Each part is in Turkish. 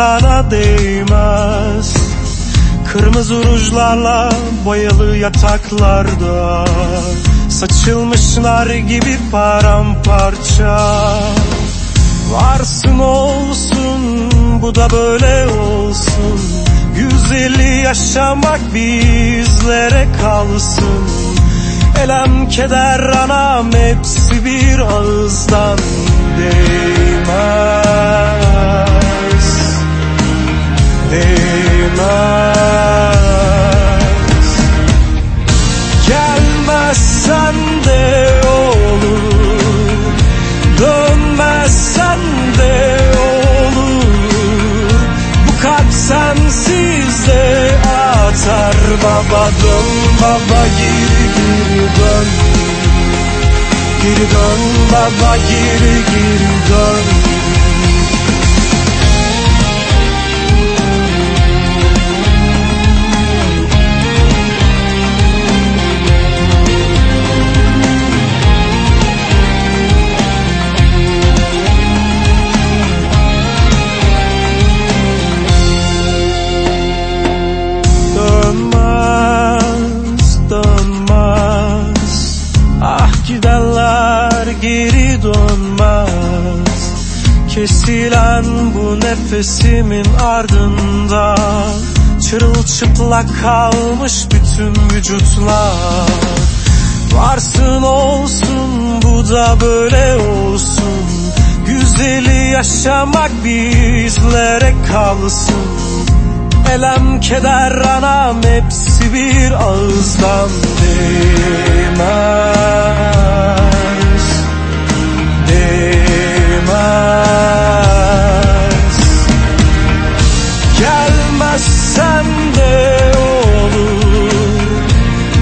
sana değmez. Kırmızı rujlarla boyalı yataklarda Saçılmış nar gibi paramparça. Varsın olsun bu da böyle olsun. Güzeli yaşamak bizlere kalsın. Elem keder anam hepsi bir ağızdan Değmez Dönmezsen de olur. Bu kalp sensiz de atar Baba dön baba geri geri dön. Geri dön baba geri geri dön Kesilen bu nefesimin ardında Çırılçıplak kalmış bütün vücutlar. Varsın olsun bu da böyle olsun. Güzeli yaşamak bizlere kalsın. Elem keder anam hepsi bir ağızdan değmez Gelmezsen de olur.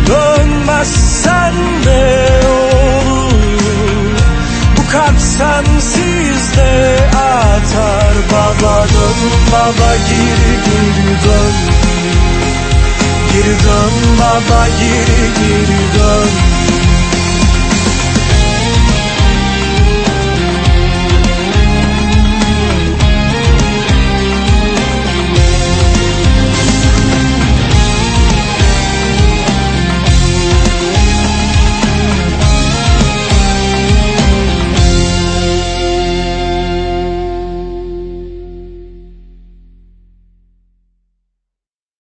Dönmezsen de olur. Bu kalp sensiz de atar Baba dön baba geri geri dön. Geri dön baba geri geri